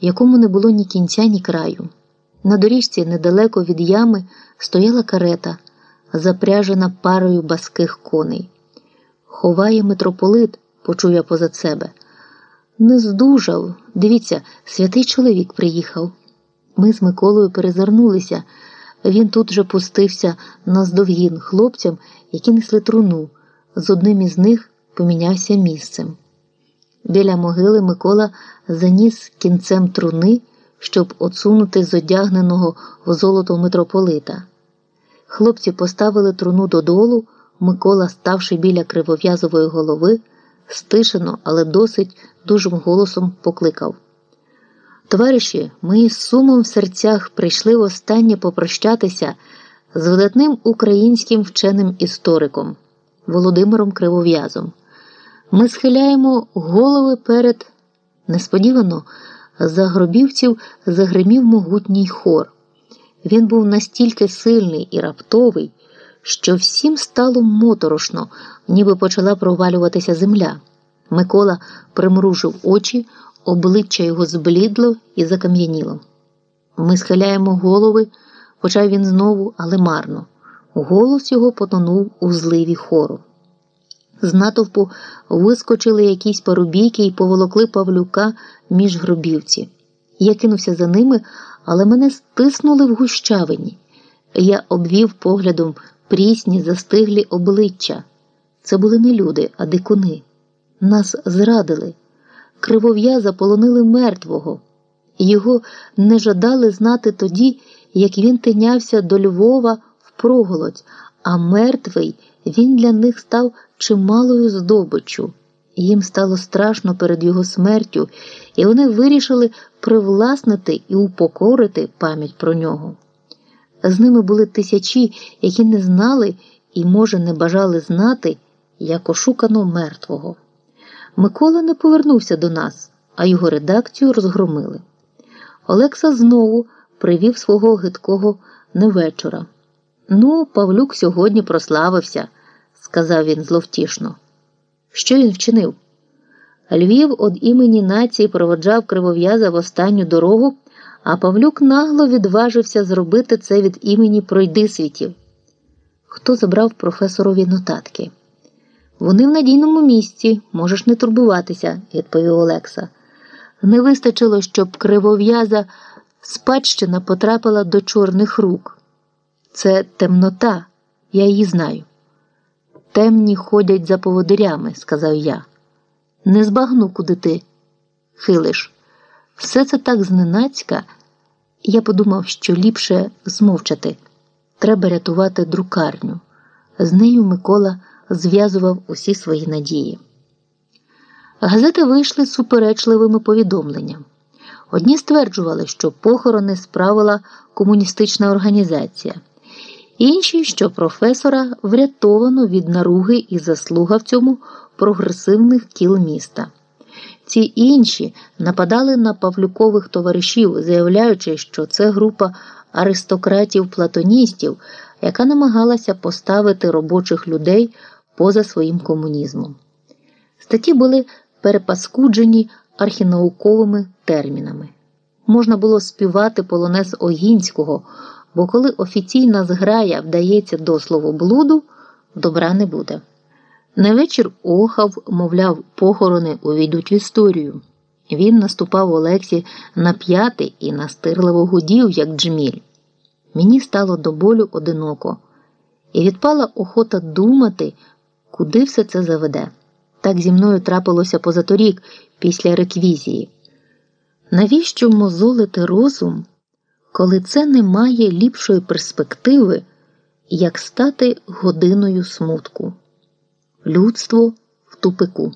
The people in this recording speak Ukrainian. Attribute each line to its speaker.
Speaker 1: якому не було ні кінця, ні краю. На доріжці недалеко від ями стояла карета, запряжена парою баских коней. Ховає митрополит, почув я позад себе. Не здужав. Дивіться, святий чоловік приїхав. Ми з Миколою перезирнулися. Він тут же пустився наздовгін хлопцям, які несли труну. З одним із них помінявся місцем. Біля могили Микола заніс кінцем труни, щоб отсунути з одягненого в золото митрополита. Хлопці поставили труну додолу, Микола, ставши біля кривов'язової голови, стишено, але досить дужим голосом покликав. Товариші, ми з сумом в серцях прийшли востаннє попрощатися з видатним українським вченим істориком Володимиром Кривов'язом. Ми схиляємо голови перед несподівано за гробівців загримів могутній хор. Він був настільки сильний і раптовий, що всім стало моторошно, ніби почала провалюватися земля. Микола примружив очі, обличчя його зблідло і закам'яніло. Ми схиляємо голови, почав він знову, але марно. Голос його потонув у зливі хору. З натовпу вискочили якісь парубійки і поволокли Павлюка між гробівці. Я кинувся за ними, але мене стиснули в гущавині. Я обвів поглядом прісні, застиглі обличчя. Це були не люди, а дикуни. Нас зрадили. Кривов'яза полонили мертвого. Його не жадали знати тоді, як він тинявся до Львова в проголодь, а мертвий він для них став чималою здобиччю. Їм стало страшно перед його смертю, і вони вирішили привласнити і упокорити пам'ять про нього. З ними були тисячі, які не знали і, може, не бажали знати, як ошукано мертвого. Микола не повернувся до нас, а його редакцію розгромили. Олекса знову привів свого гидкого невечора. Ну, Павлюк сьогодні прославився, сказав він зловтішно. Що він вчинив? Львів від імені нації проводжав кривов'яза в останню дорогу, а Павлюк нагло відважився зробити це від імені пройдисвітів. Хто забрав професорові нотатки? Вони в надійному місці, можеш не турбуватися, відповів Олекса. Не вистачило, щоб кривов'яза спадщина потрапила до чорних рук. Це темнота, я її знаю. Темні ходять за поводирями, сказав я. Не збагну, куди ти хилиш. Все це так зненацька. Я подумав, що ліпше змовчати. Треба рятувати друкарню. З нею Микола зв'язував усі свої надії. Газети вийшли з суперечливими повідомленнями. Одні стверджували, що похорони справила комуністична організація, інші, що професора врятовано від наруги і заслуга в цьому прогресивних кіл міста. Ці інші нападали на Павлюкових товаришів, заявляючи, що це група аристократів-платоністів, яка намагалася поставити робочих людей поза своїм комунізмом. Статті були перепаскуджені архінауковими термінами. Можна було співати полонез Огінського, бо коли офіційна зграя вдається до словоблуду, добра не буде. На вечір охав, мовляв, похорони увійдуть в історію. Він наступав Олексі на п'яти і настирливо гудів, як джміль. Мені стало до болю одиноко, і відпала охота думати, куди все це заведе. Так зі мною трапилося позаторік, після реквізії. Навіщо мозолити розум, коли це не має ліпшої перспективи, як стати годиною смутку? Людство в тупику.